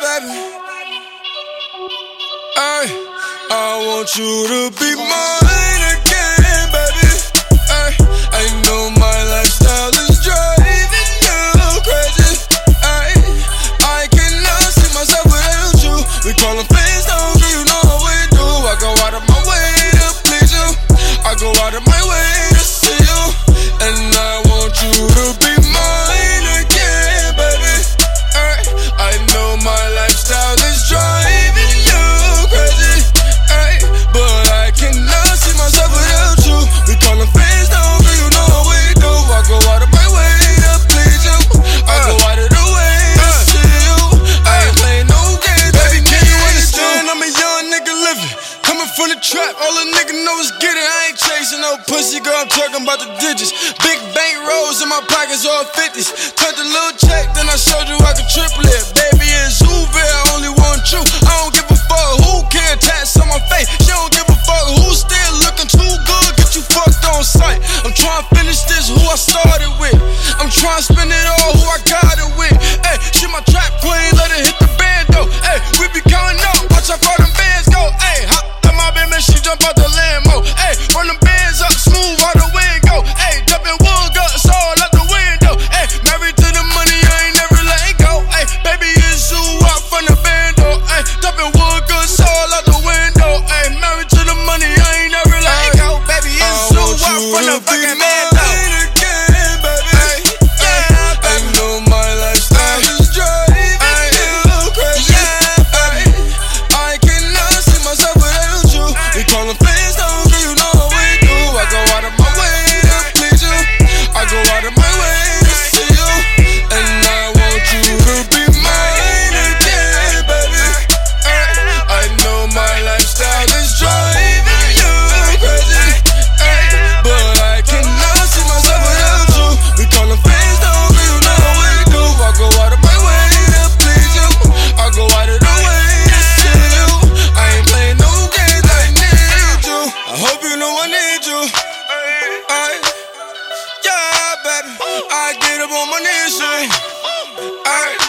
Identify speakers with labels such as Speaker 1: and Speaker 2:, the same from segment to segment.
Speaker 1: baby. Ay, I want you to be mine again, baby. I know my lifestyle is driving you crazy. I cannot see myself without you. We call them you know how we do? I go out of my way to please you. I go out of my way to see you, and I want you. about the digits. Big bank rolls in my pockets, all 50s. Cut the little check, then I showed you I could triple it. Baby, it's Uber, only one true. I don't give a fuck who can tax on my Uh. Yeah, baby. I get up on my knees, and I.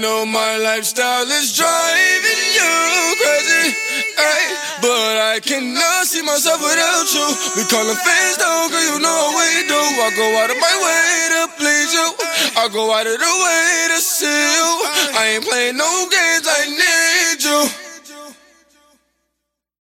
Speaker 1: know my lifestyle is driving you crazy, ay, but I cannot see myself without you. We call them fans though, girl, you know we do. I go out of my way to please you. I go out of the way to see you. I ain't playing no games I know.